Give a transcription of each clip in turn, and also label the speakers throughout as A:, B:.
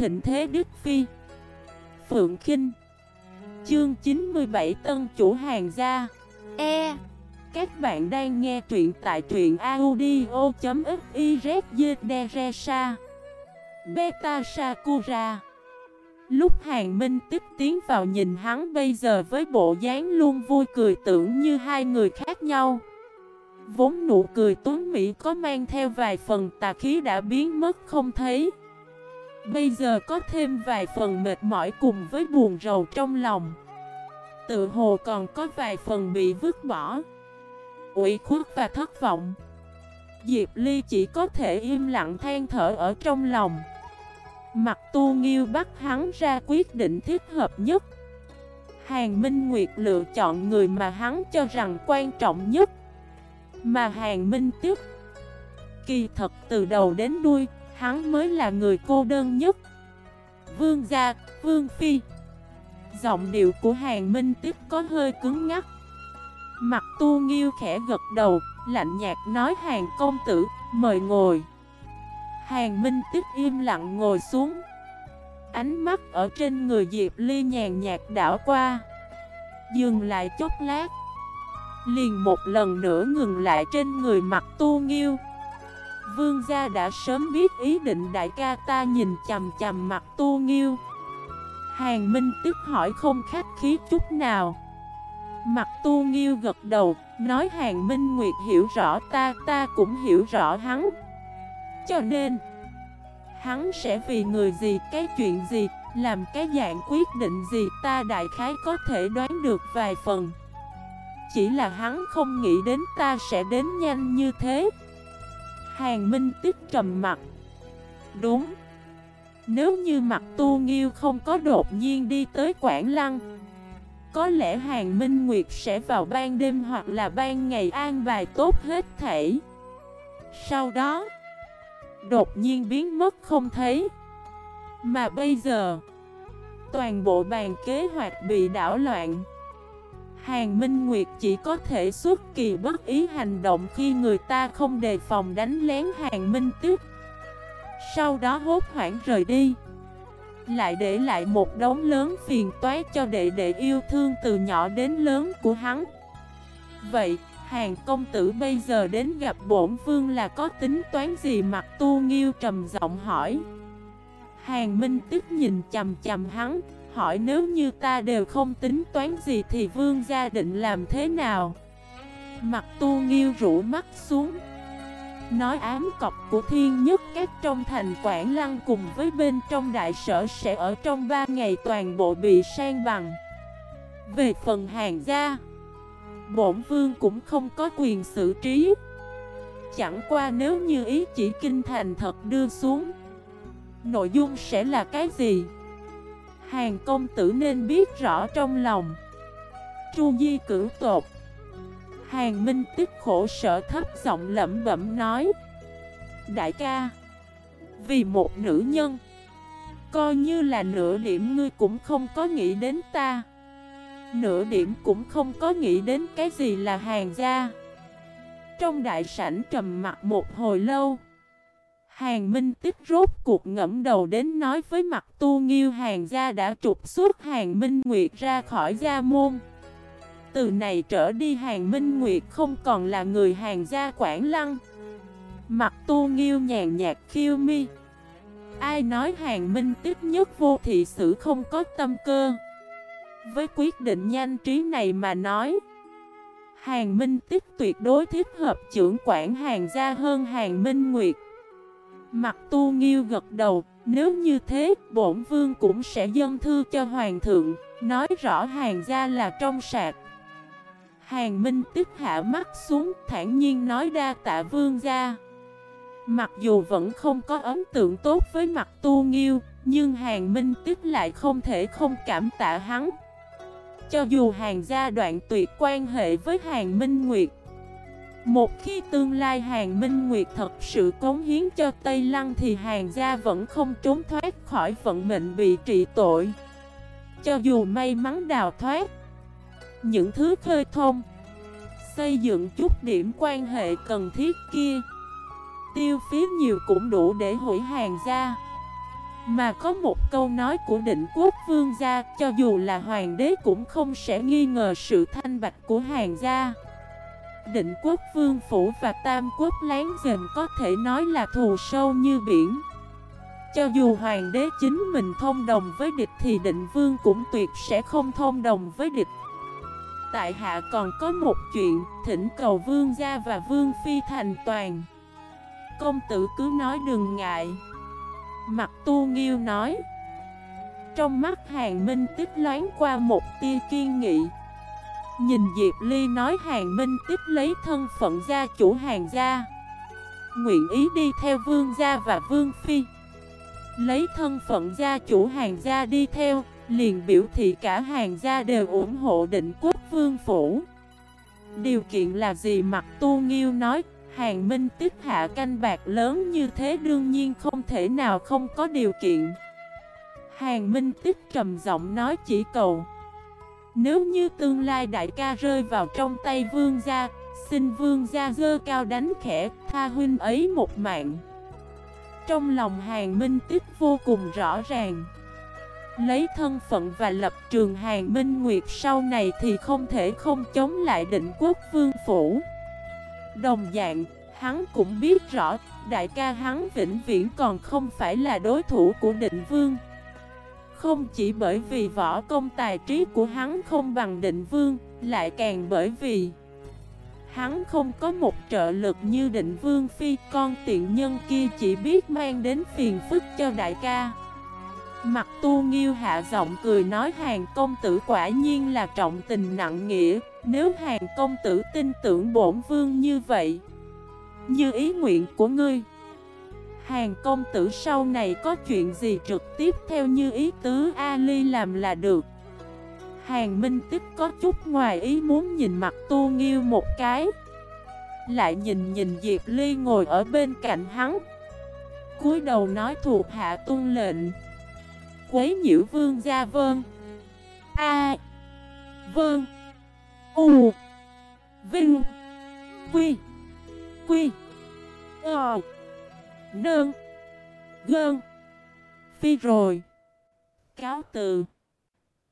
A: thịnh thế Đức Phi. Phượng Kinh. Chương 97 Tân Chủ Hàng Gia. E. Các bạn đang nghe truyện tại truyện audio.xyzdresa Beta Sakura. Lúc Hàng Minh tiếp tiến vào nhìn hắn bây giờ với bộ dáng luôn vui cười tưởng như hai người khác nhau. Vốn nụ cười tuấn Mỹ có mang theo vài phần tà khí đã biến mất không thấy. Bây giờ có thêm vài phần mệt mỏi cùng với buồn rầu trong lòng. Tự hồ còn có vài phần bị vứt bỏ. Ủy khuất và thất vọng. Diệp Ly chỉ có thể im lặng than thở ở trong lòng. Mặt tu nghiêu bắt hắn ra quyết định thích hợp nhất. Hàng Minh Nguyệt lựa chọn người mà hắn cho rằng quan trọng nhất. Mà Hàng Minh tiếp. Kỳ thật từ đầu đến đuôi Hắn mới là người cô đơn nhất. Vương gia, Vương Phi. Giọng điệu của Hàng Minh tiếp có hơi cứng ngắt. Mặt tu nghiêu khẽ gật đầu Lạnh nhạt nói hàng công tử Mời ngồi. Hàng Minh tiếp im lặng ngồi xuống. Ánh mắt ở trên người Diệp Ly nhàn nhạt đảo qua. Dừng lại chốc lát. Liền một lần nữa ngừng lại trên người mặt tu nghiêu. Vương gia đã sớm biết ý định đại ca ta nhìn chầm chầm mặt tu nghiêu. Hàng Minh tức hỏi không khách khí chút nào. Mặt tu nghiêu gật đầu, Nói Hàng Minh Nguyệt hiểu rõ ta Ta cũng hiểu rõ hắn. Cho nên, Hắn sẽ vì người gì, Cái chuyện gì, Làm cái dạng quyết định gì Ta đại khái có thể đoán được vài phần. Chỉ là hắn không nghĩ đến ta sẽ đến nhanh như thế. Hàng Minh Tích trầm mặt. Đúng. Nếu như mặt tu nghiêu không có đột nhiên đi tới Quảng Lăng, Có lẽ Hàng Minh Nguyệt sẽ vào ban đêm hoặc là ban ngày an bài tốt hết thể. Sau đó, Đột nhiên biến mất không thấy. Mà bây giờ, Toàn bộ bàn kế hoạch bị đảo loạn. Hàng Minh Nguyệt chỉ có thể xuất kỳ bất ý hành động khi người ta không đề phòng đánh lén Hàng Minh Tuyết. Sau đó hốt hoảng rời đi. Lại để lại một đống lớn phiền toái cho đệ đệ yêu thương từ nhỏ đến lớn của hắn. Vậy, Hàng công tử bây giờ đến gặp bổn vương là có tính toán gì mặt tu nghiêu trầm giọng hỏi. Hàng Minh Tức nhìn chầm chầm hắn. Hỏi nếu như ta đều không tính toán gì thì vương gia định làm thế nào? Mặt tu nghiêu rũ mắt xuống, Nói ám cọc của thiên nhất các trong thành Quảng Lăng cùng với bên trong đại sở sẽ ở trong 3 ngày toàn bộ bị sang bằng. Về phần hàng gia, Bổn vương cũng không có quyền xử trí. Chẳng qua nếu như ý chỉ kinh thành thật đưa xuống, Nội dung sẽ là cái gì? Hàng công tử nên biết rõ trong lòng. Chu Di cử tột. Hàng Minh tích khổ sở thấp giọng lẩm bẩm nói, Đại ca, Vì một nữ nhân, Coi như là nửa điểm ngươi cũng không có nghĩ đến ta. Nửa điểm cũng không có nghĩ đến cái gì là hàng gia. Trong đại sảnh trầm mặt một hồi lâu Hàng Minh Tích rốt cuộc ngẫm đầu đến nói với mặt tu nghiêu hàng gia đã trục xuất hàng Minh Nguyệt ra khỏi gia môn. Từ này trở đi hàng Minh Nguyệt không còn là người hàng gia Quảng Lăng. Mặt tu nghiêu nhàn nhạt khiêu mi. Ai nói hàng Minh Tích nhất vô thị sử không có tâm cơ. Với quyết định nhanh trí này mà nói. Hàng Minh Tích tuyệt đối thích hợp trưởng quản hàng gia hơn hàng Minh Nguyệt. Mặt tu nghiêu gật đầu, nếu như thế, bổn vương cũng sẽ dâng thư cho hoàng thượng, nói rõ hàng gia là trong sạc. Hàng Minh tức hạ mắt xuống, thản nhiên nói đa tạ vương gia. Mặc dù vẫn không có ấn tượng tốt với mặt tu nghiêu, nhưng hàng Minh tức lại không thể không cảm tạ hắn. Cho dù hàng gia đoạn tuyệt quan hệ với hàng Minh Nguyệt, một khi tương lai hàng Minh Nguyệt thật sự cống hiến cho Tây Lăng thì hàng gia vẫn không trốn thoát khỏi vận mệnh bị trị tội. Cho dù may mắn đào thoát, những thứ khơi thông, xây dựng chút điểm quan hệ cần thiết kia, tiêu phí nhiều cũng đủ để hủy hàng gia. Mà có một câu nói của định quốc vương gia Cho dù là hoàng đế cũng không sẽ nghi ngờ sự thanh bạch của hàng gia Định quốc vương phủ và tam quốc láng giềng có thể nói là thù sâu như biển. Cho dù hoàng đế chính mình thông đồng với địch thì định vương cũng tuyệt sẽ không thông đồng với địch. Tại hạ còn có một chuyện, thỉnh cầu vương gia và vương phi thành toàn. Công tử cứ nói đừng ngại. Mặt tu nghiêu nói. Trong mắt hàng minh tích loáng qua một tia kiên nghị. Nhìn Diệp Ly nói hàng minh tích lấy thân phận gia chủ hàng gia. Nguyện ý đi theo vương gia và vương phi. Lấy thân phận gia chủ hàng gia đi theo, Liền biểu thị cả hàng gia đều ủng hộ định quốc vương phủ. Điều kiện là gì mặt tu nghiêu nói, Hàng Minh tích hạ canh bạc lớn như thế đương nhiên không thể nào không có điều kiện. Hàng Minh tích trầm giọng nói chỉ cầu nếu như tương lai đại ca rơi vào trong tay vương gia Xin vương gia dơ cao đánh khẽ tha huynh ấy một mạng. Trong lòng hàng minh tích vô cùng rõ ràng. Lấy thân phận và lập trường hàng minh nguyệt sau này thì không thể không chống lại định quốc vương phủ. Đồng dạng, hắn cũng biết rõ, đại ca hắn vĩnh viễn còn không phải là đối thủ của định vương. Không chỉ bởi vì võ công tài trí của hắn không bằng định vương, lại càng bởi vì Hắn không có một trợ lực như định vương phi. Con tiện nhân kia chỉ biết mang đến phiền phức cho đại ca. Mặt tu nghiêu hạ giọng cười nói hàng công tử quả nhiên là trọng tình nặng nghĩa. Nếu hàng công tử tin tưởng bổn vương như vậy Như ý nguyện của ngươi Hàng công tử sau này có chuyện gì trực tiếp theo như ý tứ Ali làm là được. Hàng minh tích có chút ngoài ý muốn nhìn mặt tu nghiêu một cái. Lại nhìn nhìn Diệp Ly ngồi ở bên cạnh hắn. Cúi đầu nói thuộc hạ tuân lệnh. Quấy nhiễu vương gia vơn A. Vơn U. Vinh. Quy. Quy. Ờ nương. Gơn. Phi rồi. Cáo từ.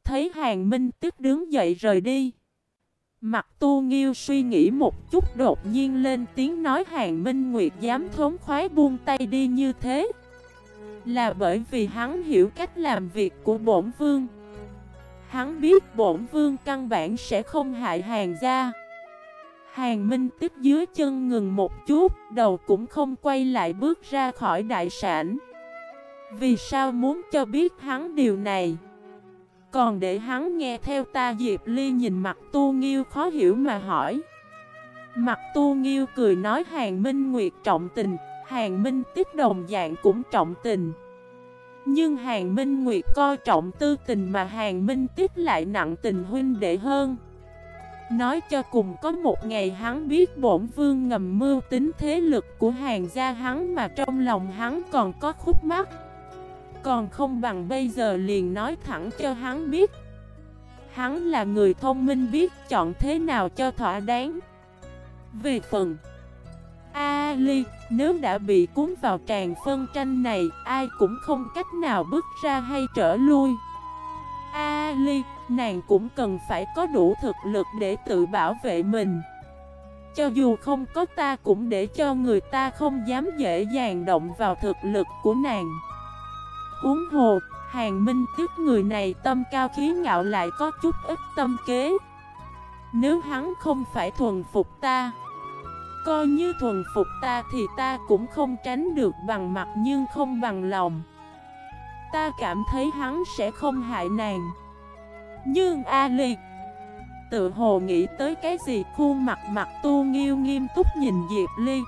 A: Thấy hàng minh tức đứng dậy rời đi. Mặt tu nghiêu suy nghĩ một chút đột nhiên lên tiếng nói hàng minh nguyệt dám thốn khoái buông tay đi như thế. Là bởi vì hắn hiểu cách làm việc của bổn vương. Hắn biết bổn vương căn bản sẽ không hại hàng gia. Hàng minh Tích dưới chân ngừng một chút, Đầu cũng không quay lại bước ra khỏi đại sản Vì sao muốn cho biết hắn điều này? Còn để hắn nghe theo ta Diệp Ly nhìn mặt tu nghiêu khó hiểu mà hỏi. Mặt tu nghiêu cười nói hàng minh nguyệt trọng tình, Hàng Minh Tích đồng dạng cũng trọng tình. Nhưng Hàng Minh Nguyệt coi trọng tư tình mà Hàng Minh Tích lại nặng tình huynh đệ hơn. Nói cho cùng có một ngày hắn biết bổn vương ngầm mưu tính thế lực của hàng gia hắn mà trong lòng hắn còn có khúc mắc. Còn không bằng bây giờ liền nói thẳng cho hắn biết. Hắn là người thông minh biết chọn thế nào cho thỏa đáng. Về phần A Ly, nếu đã bị cuốn vào tràn phân tranh này, ai cũng không cách nào bước ra hay trở lui. A Ly, nàng cũng cần phải có đủ thực lực để tự bảo vệ mình. Cho dù không có ta cũng để cho người ta không dám dễ dàng động vào thực lực của nàng. Huống hồ, hàng minh tức người này tâm cao khí ngạo lại có chút ít tâm kế. Nếu hắn không phải thuần phục ta Coi như thuần phục ta thì ta cũng không tránh được bằng mặt nhưng không bằng lòng Ta cảm thấy hắn sẽ không hại nàng nhưng A Liệt Tự hồ nghĩ tới cái gì, khuôn mặt mặt tu nghiêu nghiêm túc nhìn Diệp Ly.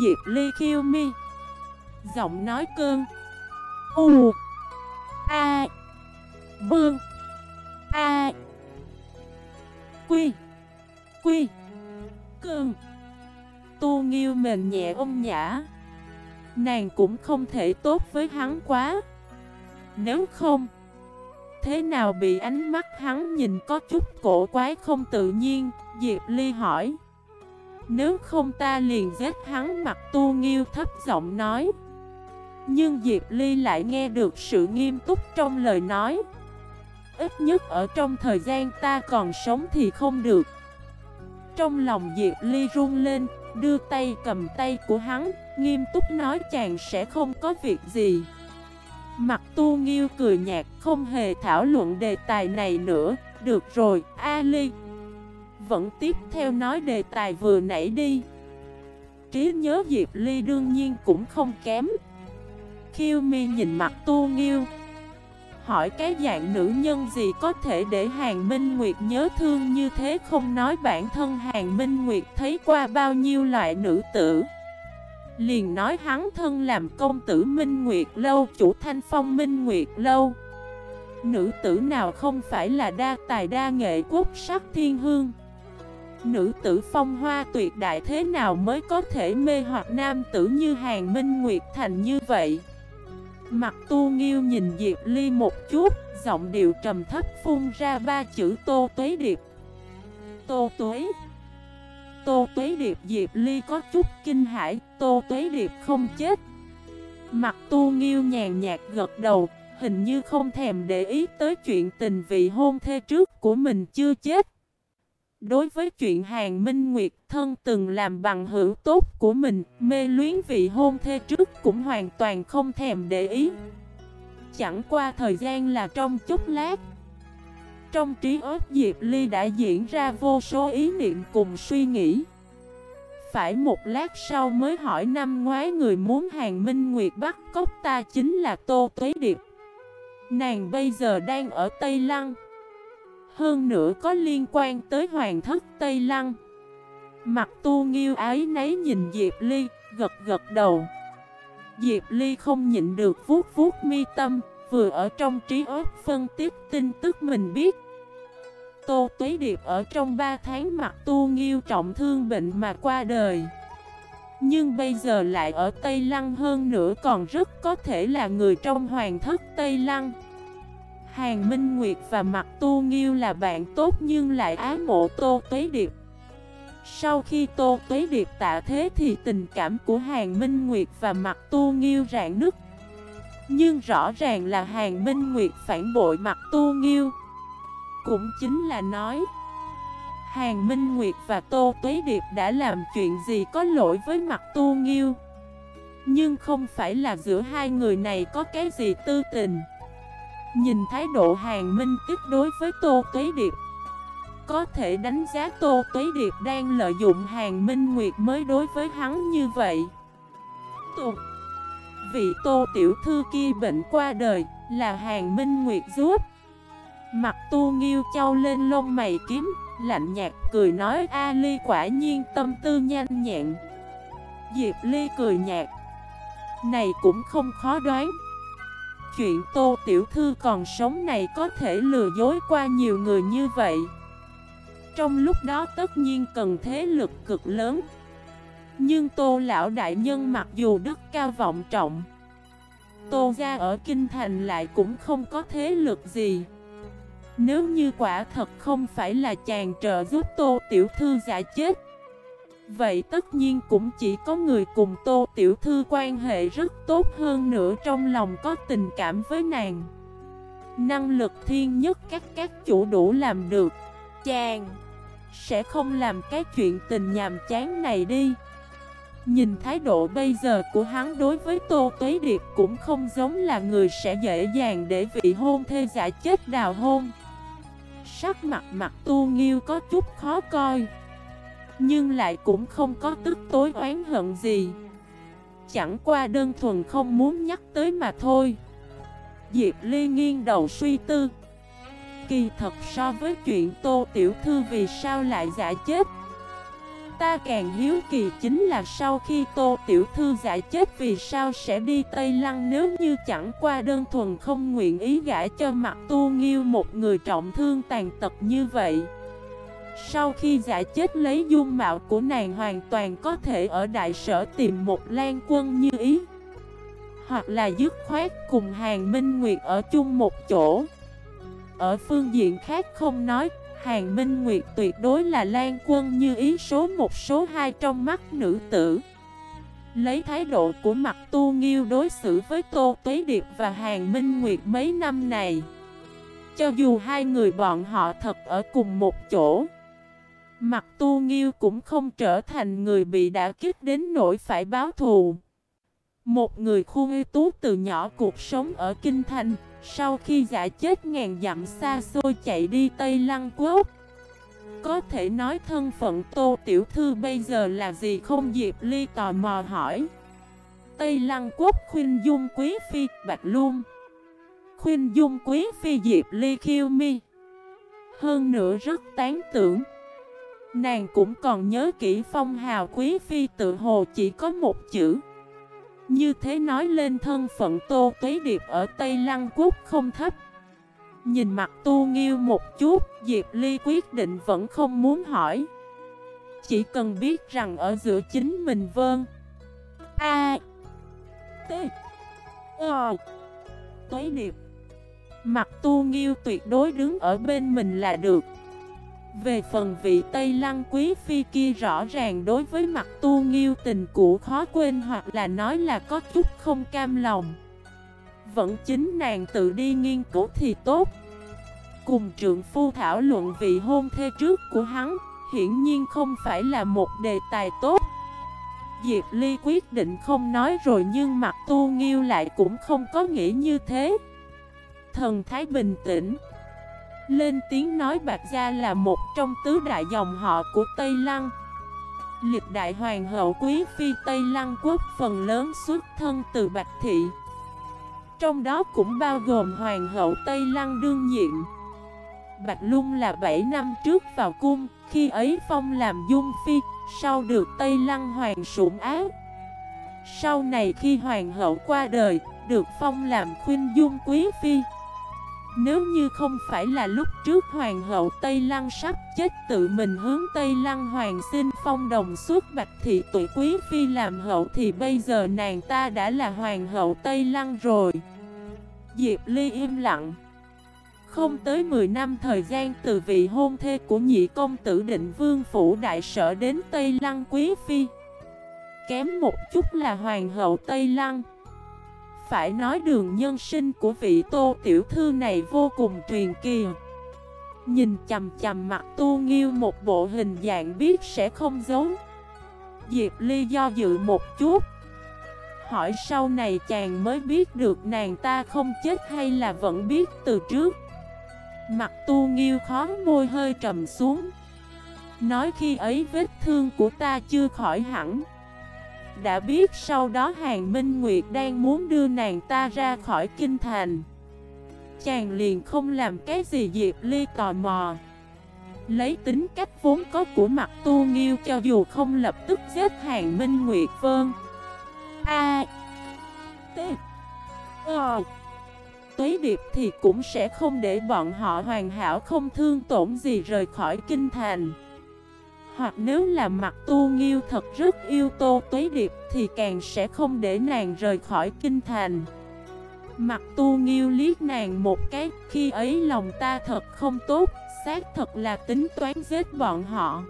A: Diệp Ly khiêu mi, Giọng nói cơn. U, A, Bương, A, Quy Quy, Cơn. Tu Nghiêu mềm nhẹ ôm nhã, Nàng cũng không thể tốt với hắn quá. Nếu không Thế nào bị ánh mắt hắn nhìn có chút cổ quái không tự nhiên? Diệp Ly hỏi. Nếu không ta liền giết hắn, mặt tu nghiêu thấp giọng nói. Nhưng Diệp Ly lại nghe được sự nghiêm túc trong lời nói. Ít nhất ở trong thời gian ta còn sống thì không được. Trong lòng Diệp Ly run lên, Đưa tay cầm tay của hắn, Nghiêm túc nói chàng sẽ không có việc gì. Mặt tu nghiêu cười nhạt Không hề thảo luận đề tài này nữa. Được rồi, Ali. Vẫn tiếp theo nói đề tài vừa nãy đi. Trí nhớ Diệp Ly đương nhiên cũng không kém. Khiêu mi nhìn mặt tu nghiêu. Hỏi cái dạng nữ nhân gì có thể để Hàng Minh Nguyệt nhớ thương như thế không? Nói bản thân Hàng Minh Nguyệt thấy qua bao nhiêu loại nữ tử? Liền nói hắn thân làm công tử Minh Nguyệt Lâu, chủ thanh phong Minh Nguyệt Lâu. Nữ tử nào không phải là đa tài đa nghệ quốc sắc thiên hương? Nữ tử phong hoa tuyệt đại thế nào mới có thể mê hoặc nam tử như Hàng Minh Nguyệt Thành như vậy? Mặt tu nghiêu nhìn Diệp Ly một chút, Giọng điệu trầm thấp phun ra ba chữ Tô Tuế Điệp. Tô Tuế Tô Tuế Điệp Diệp Ly có chút kinh hãi Tô Tuế Điệp không chết Mặt tu nghiêu nhàn nhạt gật đầu Hình như không thèm để ý tới chuyện tình vị hôn thê trước của mình chưa chết Đối với chuyện Hàng Minh Nguyệt thân từng làm bằng hữu tốt của mình, mê luyến vị hôn thê trước cũng hoàn toàn không thèm để ý. Chẳng qua thời gian là trong chút lát. Trong trí óc Diệp Ly đã diễn ra vô số ý niệm cùng suy nghĩ. Phải một lát sau mới hỏi năm ngoái người muốn Hàng Minh Nguyệt bắt cốc ta chính là Tô Tuế Điệp. Nàng bây giờ đang ở Tây Lăng. Hơn nữa có liên quan tới hoàng thất Tây Lăng Mặt tu nghiêu ái nấy nhìn Diệp Ly, gật gật đầu Diệp Ly không nhịn được vuốt vuốt mi tâm Vừa ở trong trí óc phân tích tin tức mình biết Tô Tuế Điệp ở trong 3 tháng mặt tu nghiêu trọng thương bệnh mà qua đời Nhưng bây giờ lại ở Tây Lăng hơn nữa còn rất có thể là người trong hoàng thất Tây Lăng Hàng Minh Nguyệt và Mặt Tu Nghiêu là bạn tốt nhưng lại ái mộ Tô Tuế Điệp. Sau khi Tô Tuế Điệp tạ thế thì tình cảm của Hàng Minh Nguyệt và Mặt Tu Nghiêu rạn nứt. Nhưng rõ ràng là Hàng Minh Nguyệt phản bội Mặt Tu Nghiêu. Cũng chính là nói, Hàng Minh Nguyệt và Tô Tuế Điệp đã làm chuyện gì có lỗi với Mặt Tu Nghiêu. Nhưng không phải là giữa hai người này có cái gì tư tình. Nhìn thái độ hàng minh tức đối với Tô Tuế Điệp, Có thể đánh giá Tô Tuế Điệp đang lợi dụng hàng minh nguyệt mới đối với hắn như vậy Tục Vị Tô Tiểu Thư kia bệnh qua đời, là hàng minh nguyệt giúp Mặt tu nghiêu châu lên lông mày kiếm, Lạnh nhạt cười nói, A Ly quả nhiên tâm tư nhanh nhẹn. Diệp Ly cười nhạt, Này cũng không khó đoán. Chuyện Tô Tiểu Thư còn sống này có thể lừa dối qua nhiều người như vậy. Trong lúc đó tất nhiên cần thế lực cực lớn. Nhưng Tô Lão Đại Nhân mặc dù đức cao vọng trọng, Tô gia ở Kinh Thành lại cũng không có thế lực gì. Nếu như quả thật không phải là chàng trợ giúp Tô Tiểu Thư giả chết, Vậy tất nhiên cũng chỉ có người cùng Tô Tiểu Thư quan hệ rất tốt hơn nữa trong lòng có tình cảm với nàng. Năng lực thiên nhất các các chủ đủ làm được. Chàng Sẽ không làm cái chuyện tình nhàm chán này đi. Nhìn thái độ bây giờ của hắn đối với Tô Tuế Điệp cũng không giống là người sẽ dễ dàng để vị hôn thê giả chết đào hôn. Sắc mặt mặt tu nghiêu có chút khó coi, nhưng lại cũng không có tức tối oán hận gì. Chẳng qua đơn thuần không muốn nhắc tới mà thôi. Diệp Ly nghiêng đầu suy tư. Kỳ thật so với chuyện Tô Tiểu Thư vì sao lại giả chết? Ta càng hiếu kỳ chính là sau khi Tô Tiểu Thư giải chết vì sao sẽ đi Tây Lăng nếu như chẳng qua đơn thuần không nguyện ý gã cho mặt tu nghiêu một người trọng thương tàn tật như vậy. Sau khi giả chết lấy dung mạo của nàng hoàn toàn có thể ở đại sở tìm một lan quân như ý. Hoặc là dứt khoát cùng hàng minh nguyệt ở chung một chỗ. Ở phương diện khác không nói Hàng Minh Nguyệt tuyệt đối là lan quân như ý số một, số hai trong mắt nữ tử. Lấy thái độ của mặt tu nghiêu đối xử với Tô Tuế Điệp và Hàng Minh Nguyệt mấy năm này, Cho dù hai người bọn họ thật ở cùng một chỗ, Mặt tu nghiêu cũng không trở thành người bị đã kích đến nỗi phải báo thù. Một người khuôn ưu tú từ nhỏ cuộc sống ở Kinh Thành sau khi giả chết ngàn dặm xa xôi chạy đi Tây Lăng Quốc. Có thể nói thân phận Tô Tiểu Thư bây giờ là gì không Diệp Ly tò mò hỏi. Tây Lăng Quốc khuyên Dung Quý Phi Bạch Luân. Khuyên Dung Quý Phi Diệp Ly khiêu mi. Hơn nữa rất tán tưởng. Nàng cũng còn nhớ kỹ phong hào Quý Phi tự hồ chỉ có một chữ. Như thế nói lên thân phận Tô Tuế Điệp ở Tây Lăng Quốc không thấp Nhìn mặt tu nghiêu một chút, Diệp Ly quyết định vẫn không muốn hỏi. Chỉ cần biết rằng ở giữa chính mình vơn. A. T. O Tuế điệp. Mặt tu nghiêu tuyệt đối đứng ở bên mình là được. Về phần vị Tây Lăng Quý Phi kia rõ ràng đối với mặt tu nghiêu tình cũ khó quên hoặc là nói là có chút không cam lòng. Vẫn chính nàng tự đi nghiên cứu thì tốt. Cùng trượng phu thảo luận vị hôn thê trước của hắn, Hiển nhiên không phải là một đề tài tốt. Diệp Ly quyết định không nói rồi nhưng mặt tu nghiêu lại cũng không có nghĩ như thế. Thần Thái bình tĩnh lên tiếng nói Bạc Gia là một trong tứ đại dòng họ của Tây Lăng. Lịch đại hoàng hậu quý phi Tây Lăng quốc phần lớn xuất thân từ Bạch Thị. Trong đó cũng bao gồm Hoàng hậu Tây Lăng đương nhiệm. Bạch Lung là 7 năm trước vào cung, Khi ấy Phong làm dung phi, Sau được Tây Lăng Hoàng sủng ác Sau này khi Hoàng hậu qua đời, Được Phong làm khuyên dung quý phi. Nếu như không phải là lúc trước Hoàng hậu Tây Lăng sắp chết tự mình hướng Tây Lăng Hoàng xin phong đồng suốt Bạch Thị tuổi Quý Phi làm hậu Thì bây giờ nàng ta đã là Hoàng hậu Tây Lăng rồi. Diệp Ly im lặng. Không tới 10 năm thời gian từ vị hôn thê của nhị công tử định vương phủ đại sở đến Tây Lăng Quý Phi. Kém một chút là Hoàng hậu Tây Lăng. Phải nói đường nhân sinh của vị tô tiểu thư này vô cùng truyền kỳ. Nhìn chầm chầm mặt tu nghiêu một bộ hình dạng biết sẽ không giống. Diệp Ly do dự một chút. Hỏi sau này chàng mới biết được nàng ta không chết hay là vẫn biết từ trước. Mặt tu nghiêu khó môi hơi trầm xuống. Nói khi ấy vết thương của ta chưa khỏi hẳn. Đã biết sau đó Hàng Minh Nguyệt đang muốn đưa nàng ta ra khỏi kinh thành. Chàng liền không làm cái gì Diệp Ly tò mò. Lấy tính cách vốn có của mặt tu nghiêu cho dù không lập tức giết Hàng Minh Nguyệt Vân. A, T, O. Tuế Điệp thì cũng sẽ không để bọn họ hoàn hảo không thương tổn gì rời khỏi kinh thành. Hoặc nếu là mặt tu nghiêu thật rất yêu tô Tuế Điệp thì càng sẽ không để nàng rời khỏi kinh thành. Mặt tu nghiêu liếc nàng một cái, Khi ấy lòng ta thật không tốt, Xác thật là tính toán giết bọn họ.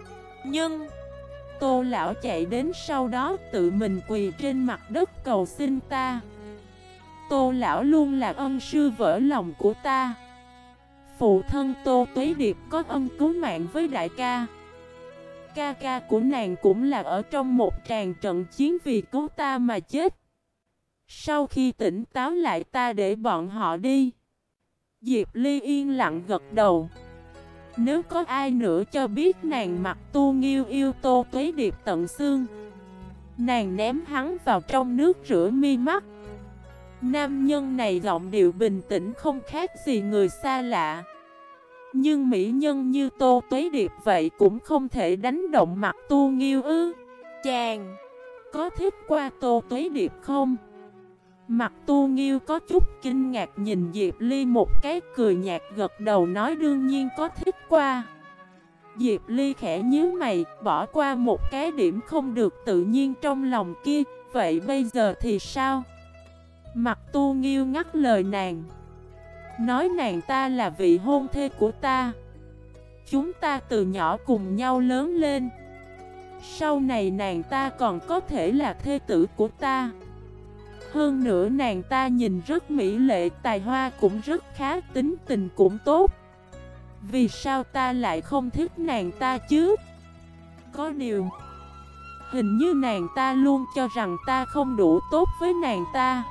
A: Nhưng, Tô lão chạy đến sau đó tự mình quỳ trên mặt đất cầu xin ta. Tô lão luôn là ân sư vỡ lòng của ta. Phụ thân Tô Tuế Điệp có ân cứu mạng với đại ca. Ca ca của nàng cũng là ở trong một tràng trận chiến vì cứu ta mà chết. Sau khi tỉnh táo lại ta để bọn họ đi. Diệp Ly yên lặng gật đầu. Nếu có ai nữa cho biết nàng mặc tu nghiêu yêu tô tuế điệp tận xương, Nàng ném hắn vào trong nước rửa mi mắt. Nam nhân này giọng điệu bình tĩnh không khác gì người xa lạ. Nhưng mỹ nhân như tô tuế điệp vậy cũng không thể đánh động mặt tu nghiêu ư Chàng Có thích qua tô tuế điệp không? Mặt tu nghiêu có chút kinh ngạc nhìn Diệp Ly một cái cười nhạt gật đầu nói đương nhiên có thích qua Diệp Ly khẽ nhíu mày bỏ qua một cái điểm không được tự nhiên trong lòng kia Vậy bây giờ thì sao? Mặt tu nghiêu ngắt lời nàng Nói nàng ta là vị hôn thê của ta. Chúng ta từ nhỏ cùng nhau lớn lên. Sau này nàng ta còn có thể là thê tử của ta. Hơn nữa nàng ta nhìn rất mỹ lệ, Tài hoa cũng rất khá, Tính tình cũng tốt. Vì sao ta lại không thích nàng ta chứ? Có điều, Hình như nàng ta luôn cho rằng ta không đủ tốt với nàng ta.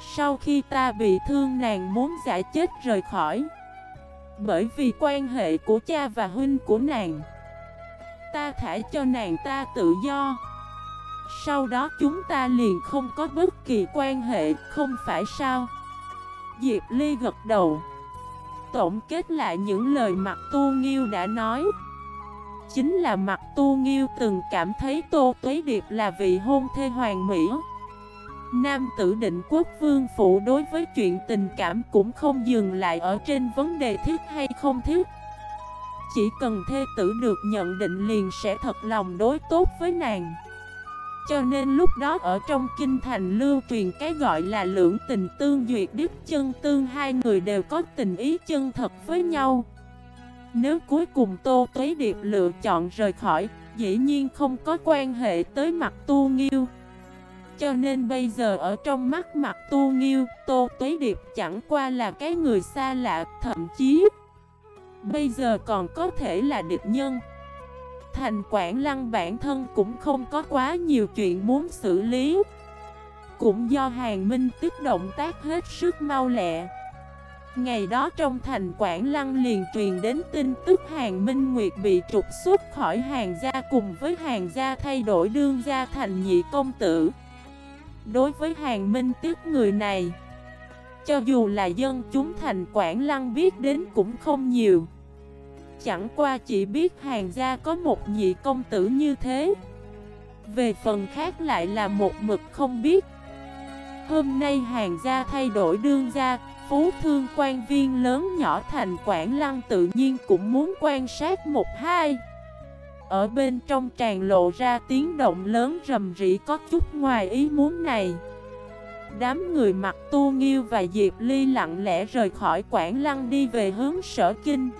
A: Sau khi ta bị thương nàng muốn giải chết rời khỏi. Bởi vì quan hệ của cha và huynh của nàng. Ta thả cho nàng ta tự do. Sau đó chúng ta liền không có bất kỳ quan hệ, không phải sao? Diệp Ly gật đầu. Tổng kết lại những lời mặt tu nghiêu đã nói. Chính là mặt tu nghiêu từng cảm thấy Tô Tuế Điệp là vị hôn thê hoàng mỹ. Nam tử định quốc vương phụ đối với chuyện tình cảm cũng không dừng lại ở trên vấn đề thiết hay không thiết. Chỉ cần thê tử được nhận định liền sẽ thật lòng đối tốt với nàng. Cho nên lúc đó ở trong kinh thành lưu truyền cái gọi là lưỡng tình tương duyệt đức chân tương Hai người đều có tình ý chân thật với nhau. Nếu cuối cùng Tô Tuế Điệp lựa chọn rời khỏi, dĩ nhiên không có quan hệ tới mặt tu nghiêu. Cho nên bây giờ ở trong mắt mặt tu nghiêu, Tô Tuế Điệp chẳng qua là cái người xa lạ, thậm chí bây giờ còn có thể là địch nhân. Thành quản lăng bản thân cũng không có quá nhiều chuyện muốn xử lý. Cũng do hàng minh tức động tác hết sức mau lẹ. Ngày đó trong thành Quảng Lăng liền truyền đến tin tức hàng Minh Nguyệt bị trục xuất khỏi hàng gia cùng với hàng gia thay đổi đương gia thành nhị công tử. Đối với hàng Minh Tiếc người này, cho dù là dân chúng thành Quảng Lăng biết đến cũng không nhiều. Chẳng qua chỉ biết hàng gia có một nhị công tử như thế. Về phần khác lại là một mực không biết. Hôm nay hàng gia thay đổi đương gia phú thương quan viên lớn nhỏ thành Quảng Lăng tự nhiên cũng muốn quan sát một hai. Ở bên trong tràn lộ ra tiếng động lớn rầm rĩ có chút ngoài ý muốn này. Đám người mặc tu nghiêu và Diệp Ly lặng lẽ rời khỏi Quảng Lăng đi về hướng sở kinh.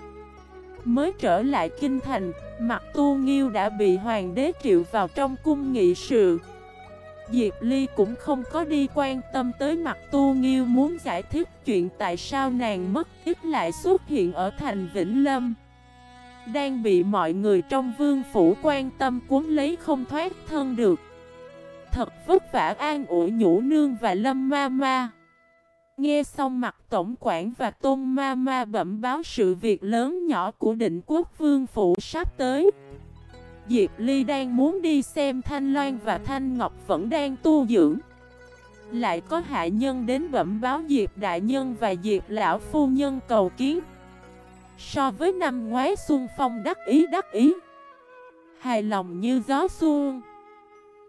A: Mới trở lại kinh thành, mặc tu nghiêu đã bị hoàng đế triệu vào trong cung nghị sự. Diệp Ly cũng không có đi quan tâm tới mặt tu nghiêu muốn giải thích chuyện tại sao nàng mất tích lại xuất hiện ở thành Vĩnh Lâm. Đang bị mọi người trong vương phủ quan tâm cuốn lấy không thoát thân được. Thật vất vả an ủi nhũ nương và lâm ma ma. Nghe xong mặt tổng quản và tôn ma ma bẩm báo sự việc lớn nhỏ của định quốc vương phủ sắp tới. Diệp Ly đang muốn đi xem Thanh Loan và Thanh Ngọc vẫn đang tu dưỡng Lại có hạ nhân đến bẩm báo Diệp Đại Nhân và Diệp Lão Phu Nhân cầu kiến So với năm ngoái xuân phong đắc ý đắc ý. Hài lòng như gió xuân.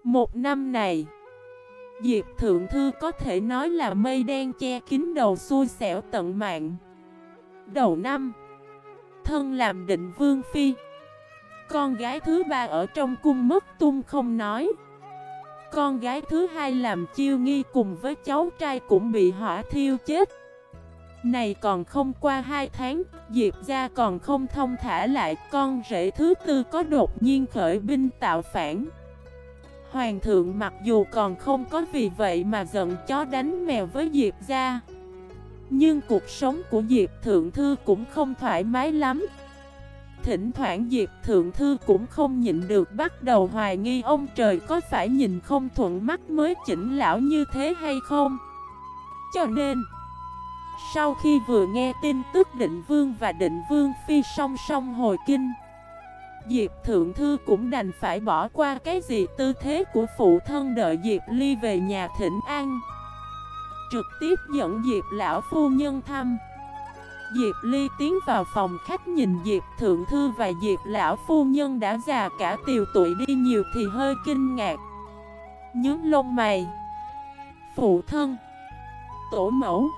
A: Một năm này, Diệp Thượng Thư có thể nói là mây đen che kín đầu xui xẻo tận mạng. Đầu năm, Thân làm định vương phi. Con gái thứ ba ở trong cung mất tung không nói. Con gái thứ hai làm chiêu nghi cùng với cháu trai cũng bị hỏa thiêu chết. Này còn không qua hai tháng Diệp gia còn không thông thả lại Con rể thứ tư có đột nhiên khởi binh tạo phản. Hoàng thượng mặc dù còn không có vì vậy mà giận chó đánh mèo với Diệp gia. Nhưng cuộc sống của Diệp Thượng Thư cũng không thoải mái lắm. Thỉnh thoảng Diệp Thượng Thư cũng không nhịn được bắt đầu hoài nghi ông trời có phải nhìn không thuận mắt mới chỉnh lão như thế hay không. Cho nên, sau khi vừa nghe tin tức định vương và định vương phi song song hồi kinh, Diệp Thượng Thư cũng đành phải bỏ qua cái gì tư thế của phụ thân đợi Diệp Ly về nhà thỉnh an. Trực tiếp dẫn Diệp lão phu nhân thăm. Diệp Ly tiến vào phòng khách nhìn Diệp Thượng Thư và Diệp Lão Phu Nhân đã già cả tiều tuổi đi nhiều thì hơi kinh ngạc nhướng lông mày Phụ thân Tổ mẫu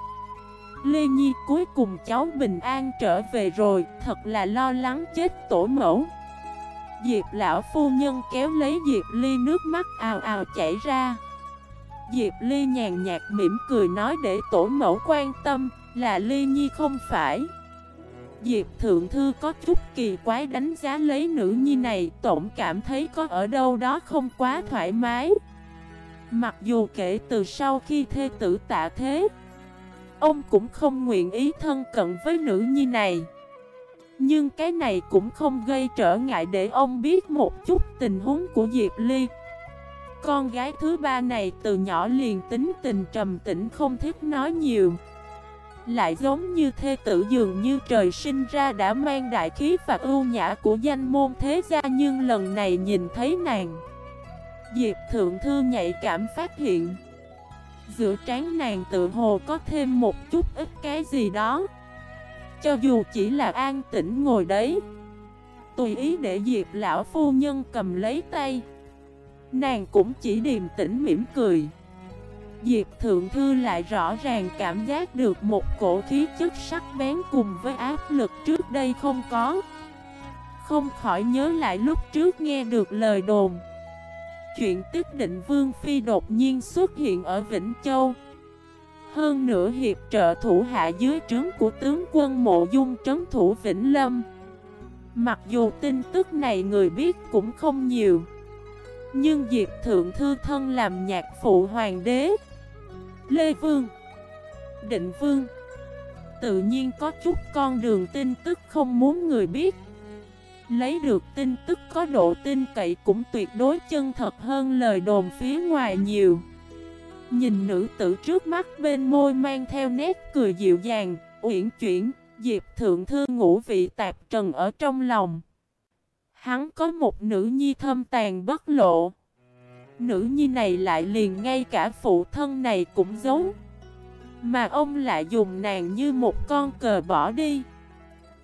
A: Lê Nhi, cuối cùng cháu bình an trở về rồi, Thật là lo lắng chết tổ mẫu. Diệp lão phu nhân kéo lấy Diệp Ly nước mắt ào ào chảy ra. Diệp Ly nhàn nhạt mỉm cười nói để tổ mẫu quan tâm là Ly Nhi không phải. Diệp Thượng Thư có chút kỳ quái đánh giá lấy nữ nhi này, Tổng cảm thấy có ở đâu đó không quá thoải mái. Mặc dù kể từ sau khi thê tử tạ thế Ông cũng không nguyện ý thân cận với nữ nhi này. Nhưng cái này cũng không gây trở ngại để ông biết một chút tình huống của Diệp Ly. Con gái thứ ba này từ nhỏ liền tính tình trầm tĩnh, không thích nói nhiều. Lại giống như thê tử dường như trời sinh ra đã mang đại khí và ưu nhã của danh môn thế gia, Nhưng lần này nhìn thấy nàng, Diệp Thượng Thư nhạy cảm phát hiện Giữa trán nàng tự hồ có thêm một chút ít cái gì đó. Cho dù chỉ là an tĩnh ngồi đấy, Tùy ý để Diệp lão phu nhân cầm lấy tay. Nàng cũng chỉ điềm tĩnh mỉm cười. Diệp Thượng Thư lại rõ ràng cảm giác được một cổ khí chất sắc bén cùng với áp lực trước đây không có. Không khỏi nhớ lại lúc trước nghe được lời đồn. Chuyện tức định Vương Phi đột nhiên xuất hiện ở Vĩnh Châu. Hơn nữa hiệp trợ thủ hạ dưới trướng của tướng quân Mộ Dung trấn thủ Vĩnh Lâm. Mặc dù tin tức này người biết cũng không nhiều, Nhưng Diệp Thượng Thư thân làm nhạc phụ hoàng đế, Lê Vương, Định Vương, Tự nhiên có chút con đường tin tức không muốn người biết. Lấy được tin tức có độ tin cậy cũng tuyệt đối chân thật hơn lời đồn phía ngoài nhiều. Nhìn nữ tử trước mắt bên môi mang theo nét cười dịu dàng, uyển chuyển, Diệp Thượng Thư ngũ vị tạp trần ở trong lòng. Hắn có một nữ nhi thâm tàn bất lộ. Nữ nhi này lại liền ngay cả phụ thân này cũng giấu. Mà ông lại dùng nàng như một con cờ bỏ đi.